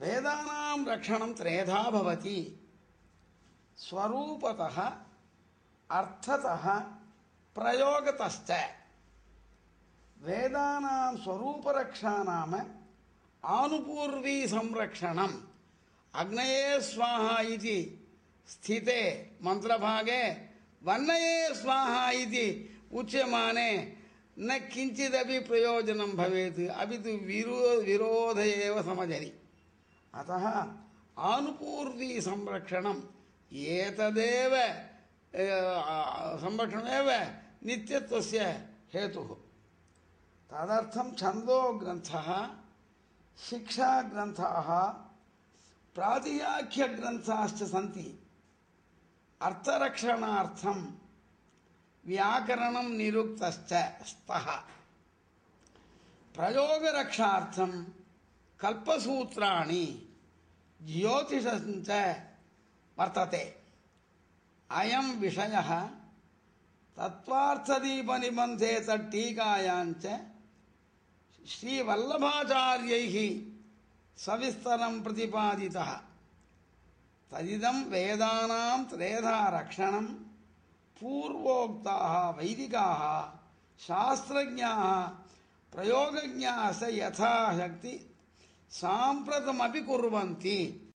वेदानां रक्षणं त्रेधा भवति। स्वरूपतः अर्थतः प्रयोगतश्च। वेदानां स्वरूपरक्षा नाम आनुपूर्वी संरक्षणम्। अग्नये स्वाहा इति स्थिते मन्त्रभागे वर्णये स्वाहा इति उच्यमाने न किञ्चिदपि प्रयोजनं भवेत्। अपि तु विरो विरोध एव समजरि अतः आनुपूर्वी संरक्षणम् एतदेव संरक्षणमेव नित्यत्वस्य हेतुः। तदर्थं छन्दोग्रन्थः शिक्षाग्रन्थाः प्रातियाख्यग्रन्थाश्च सन्ति। अर्थरक्षणार्थं व्याकरणं निरुक्तश्च स्तः। प्रयोगरक्षार्थं कल्पसूत्राणि ज्योतिषञ्च वर्तते। अयं विषयः तत्त्वार्थदीपनिबन्धे तट्टीकायाञ्च श्रीवल्लभाचार्यैः सविस्तरं प्रतिपादितः। तदिदं वेदानां त्रेधा पूर्वोक्ताः वैदिकाः, शास्त्रज्ञाः प्रयोगज्ञाः यथाशक्ति సాంప్రతమపి కుర్వంతి.